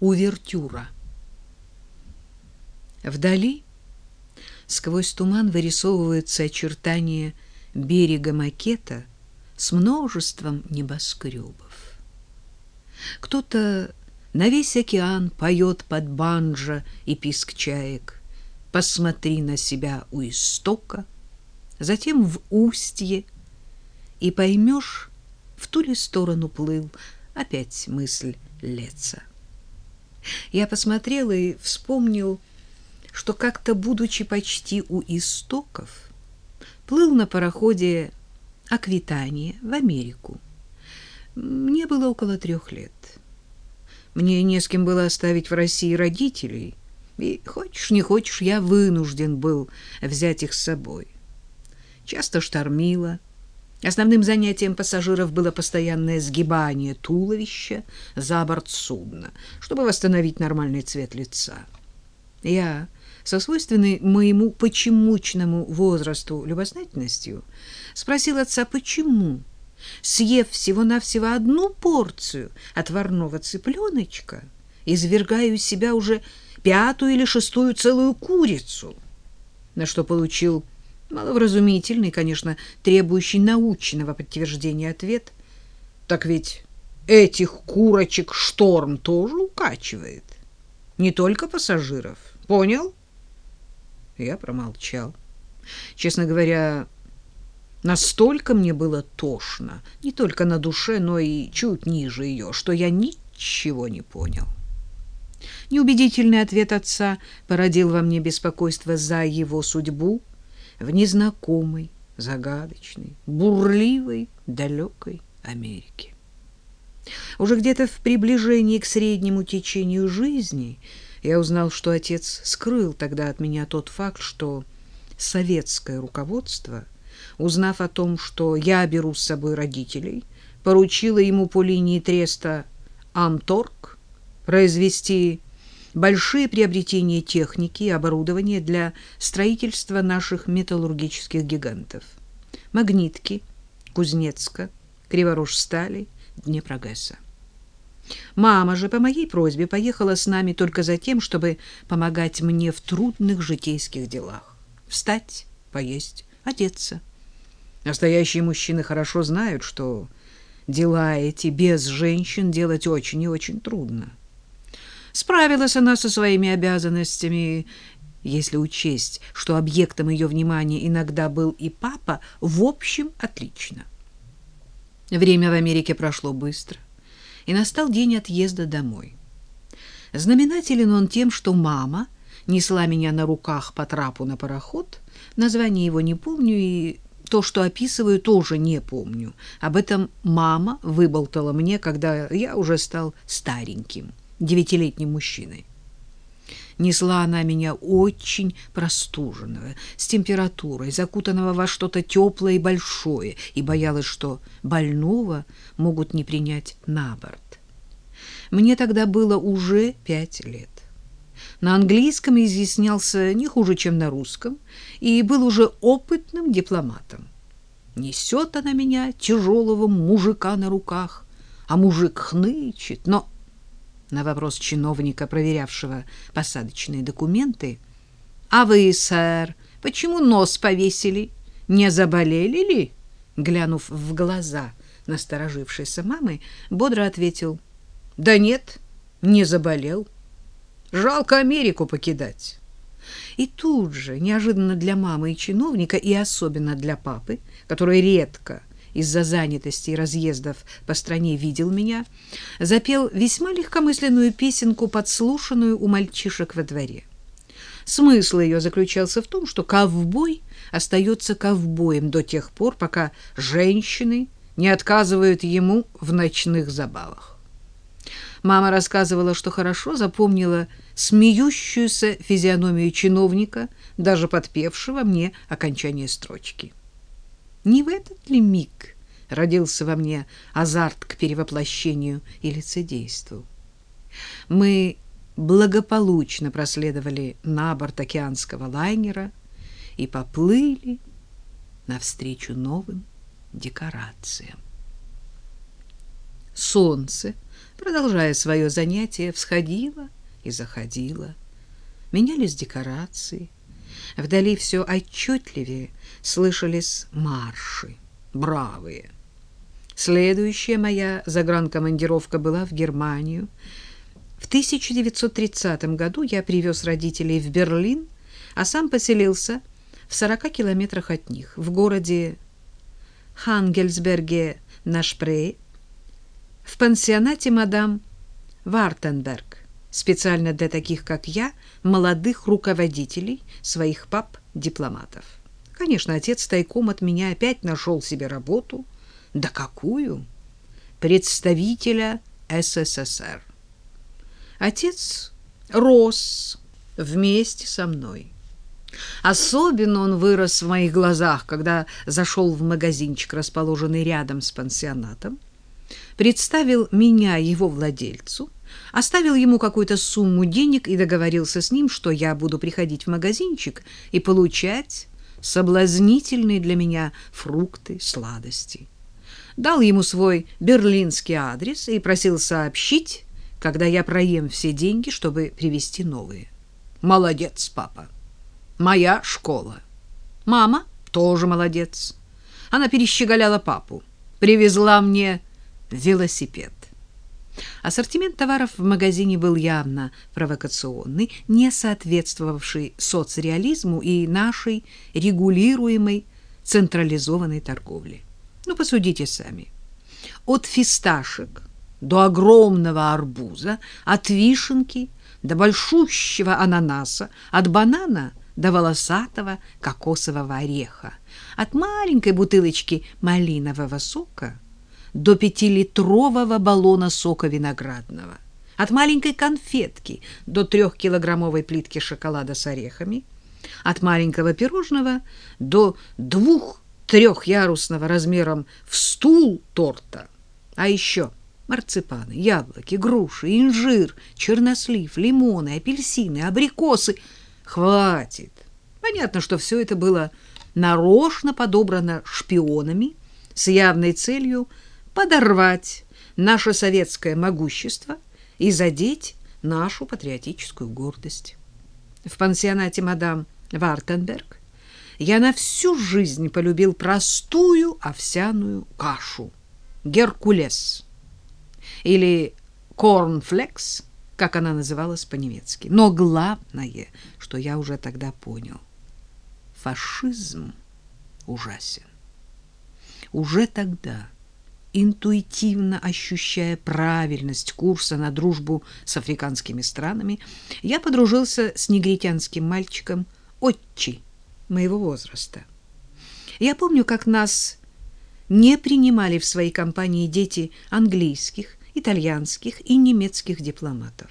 Увертюра. Вдали сквозь туман вырисовываются очертания берега макета с множеством небоскребов. Кто-то на весь океан поет под банджо и писк чаек. Посмотри на себя у истока, затем в устье, и поймешь, в ту ли сторону плыл опять мысль Леца. Я посмотрел и вспомнил, что как-то, будучи почти у истоков, плыл на пароходе Аквитания в Америку. Мне было около трех лет. Мне не с кем было оставить в России родителей, и, хочешь не хочешь, я вынужден был взять их с собой. Часто штормило, Основным занятием пассажиров было постоянное сгибание туловища за борт судна, чтобы восстановить нормальный цвет лица. Я, со свойственной моему почемучному возрасту любознательностью, спросил отца, почему, съев всего-навсего одну порцию отварного цыпленочка, извергаю из себя уже пятую или шестую целую курицу, на что получил Маловразумительный, конечно, требующий научного подтверждения ответ. Так ведь этих курочек шторм тоже укачивает. Не только пассажиров. Понял? Я промолчал. Честно говоря, настолько мне было тошно, не только на душе, но и чуть ниже ее, что я ничего не понял. Неубедительный ответ отца породил во мне беспокойство за его судьбу, в незнакомой, загадочной, бурливой, далекой Америке. Уже где-то в приближении к среднему течению жизни я узнал, что отец скрыл тогда от меня тот факт, что советское руководство, узнав о том, что я беру с собой родителей, поручило ему по линии треста «Амторг» произвести большие приобретения техники и оборудования для строительства наших металлургических гигантов. Магнитки, Кузнецка, Криворожстали, Днепрогесса. Мама же по моей просьбе поехала с нами только за тем, чтобы помогать мне в трудных житейских делах. Встать, поесть, одеться. Настоящие мужчины хорошо знают, что дела эти без женщин делать очень и очень трудно. Справилась она со своими обязанностями, если учесть, что объектом ее внимания иногда был и папа, в общем, отлично. Время в Америке прошло быстро, и настал день отъезда домой. Знаменателен он тем, что мама несла меня на руках по трапу на пароход, название его не помню и то, что описываю, тоже не помню. Об этом мама выболтала мне, когда я уже стал стареньким девятилетним мужчиной. Несла она меня очень простуженного, с температурой, закутанного во что-то теплое и большое, и боялась, что больного могут не принять на борт. Мне тогда было уже пять лет. На английском изъяснялся не хуже, чем на русском, и был уже опытным дипломатом. Несет она меня, тяжелого мужика на руках, а мужик хнычет, но на вопрос чиновника, проверявшего посадочные документы. «А вы, сэр, почему нос повесили? Не заболели ли?» Глянув в глаза насторожившейся мамы, бодро ответил. «Да нет, не заболел. Жалко Америку покидать». И тут же, неожиданно для мамы и чиновника, и особенно для папы, который редко из-за занятости и разъездов по стране видел меня, запел весьма легкомысленную песенку, подслушанную у мальчишек во дворе. Смысл ее заключался в том, что ковбой остается ковбоем до тех пор, пока женщины не отказывают ему в ночных забавах. Мама рассказывала, что хорошо запомнила смеющуюся физиономию чиновника, даже подпевшего мне окончание строчки. Не в этот ли миг родился во мне азарт к перевоплощению и лицедейству? Мы благополучно проследовали на борт океанского лайнера и поплыли навстречу новым декорациям. Солнце продолжая свое занятие, всходила и заходила. Менялись декорации. Вдали все отчетливее слышались марши, бравые. Следующая моя загранкомандировка была в Германию. В 1930 году я привез родителей в Берлин, а сам поселился в 40 километрах от них, в городе Хангельсберге на Шпрее, в пансионате мадам Вартенберг, специально для таких, как я, молодых руководителей своих пап-дипломатов. Конечно, отец тайком от меня опять нашел себе работу. Да какую? Представителя СССР. Отец рос вместе со мной. Особенно он вырос в моих глазах, когда зашел в магазинчик, расположенный рядом с пансионатом, представил меня его владельцу, оставил ему какую-то сумму денег и договорился с ним, что я буду приходить в магазинчик и получать соблазнительные для меня фрукты, сладости. Дал ему свой берлинский адрес и просил сообщить, когда я проем все деньги, чтобы привезти новые. Молодец, папа. Моя школа. Мама тоже молодец. Она перещеголяла папу. Привезла мне велосипед. Ассортимент товаров в магазине был явно провокационный, не соответствовавший соцреализму и нашей регулируемой централизованной торговле. Ну, посудите сами. От фисташек до огромного арбуза, от вишенки до большущего ананаса, от банана до волосатого кокосового ореха, от маленькой бутылочки малинового сока до пятилитрового баллона сока виноградного, от маленькой конфетки до трехкилограммовой плитки шоколада с орехами, от маленького пирожного до двух трехярусного размером в стул торта, а еще марципаны, яблоки, груши, инжир, чернослив, лимоны, апельсины, абрикосы. Хватит. Понятно, что все это было нарочно подобрано шпионами с явной целью подорвать наше советское могущество и задеть нашу патриотическую гордость. В пансионате мадам Вартенберг я на всю жизнь полюбил простую овсяную кашу «Геркулес» или корнфлекс, как она называлась по-немецки. Но главное, что я уже тогда понял, фашизм ужасен. Уже тогда, интуитивно ощущая правильность курса на дружбу с африканскими странами, я подружился с негритянским мальчиком Отчи моего возраста. Я помню, как нас не принимали в своей компании дети английских, итальянских и немецких дипломатов.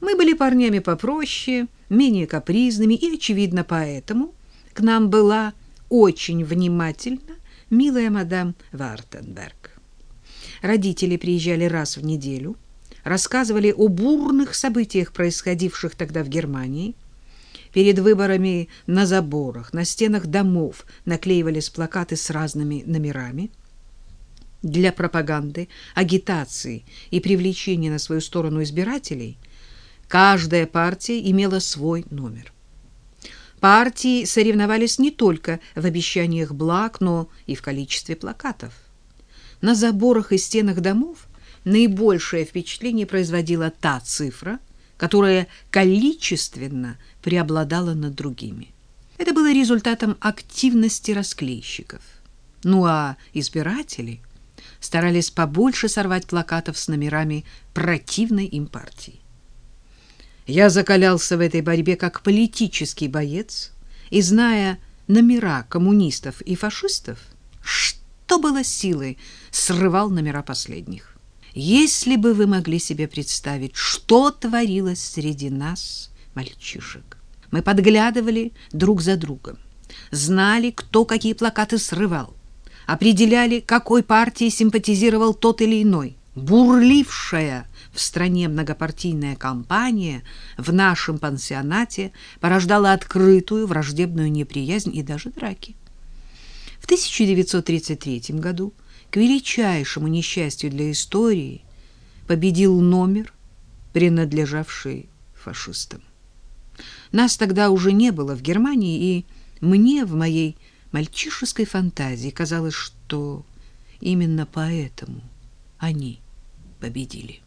Мы были парнями попроще, менее капризными, и, очевидно, поэтому к нам была очень внимательна милая мадам Вартенберг. Родители приезжали раз в неделю, рассказывали о бурных событиях, происходивших тогда в Германии. Перед выборами на заборах, на стенах домов наклеивались плакаты с разными номерами – для пропаганды, агитации и привлечения на свою сторону избирателей каждая партия имела свой номер. Партии соревновались не только в обещаниях благ, но и в количестве плакатов. На заборах и стенах домов наибольшее впечатление производила та цифра, которая количественно преобладала над другими. Это было результатом активности расклейщиков. Ну а избиратели – старались побольше сорвать плакатов с номерами противной им партии. Я закалялся в этой борьбе как политический боец, и, зная номера коммунистов и фашистов, что было силой, срывал номера последних. Если бы вы могли себе представить, что творилось среди нас, мальчишек. Мы подглядывали друг за другом, знали, кто какие плакаты срывал, определяли, какой партии симпатизировал тот или иной. Бурлившая в стране многопартийная кампания в нашем пансионате порождала открытую враждебную неприязнь и даже драки. В 1933 году, к величайшему несчастью для истории, победил номер, принадлежавший фашистам. Нас тогда уже не было в Германии, и мне в моей мальчишеской фантазии казалось, что именно поэтому они победили.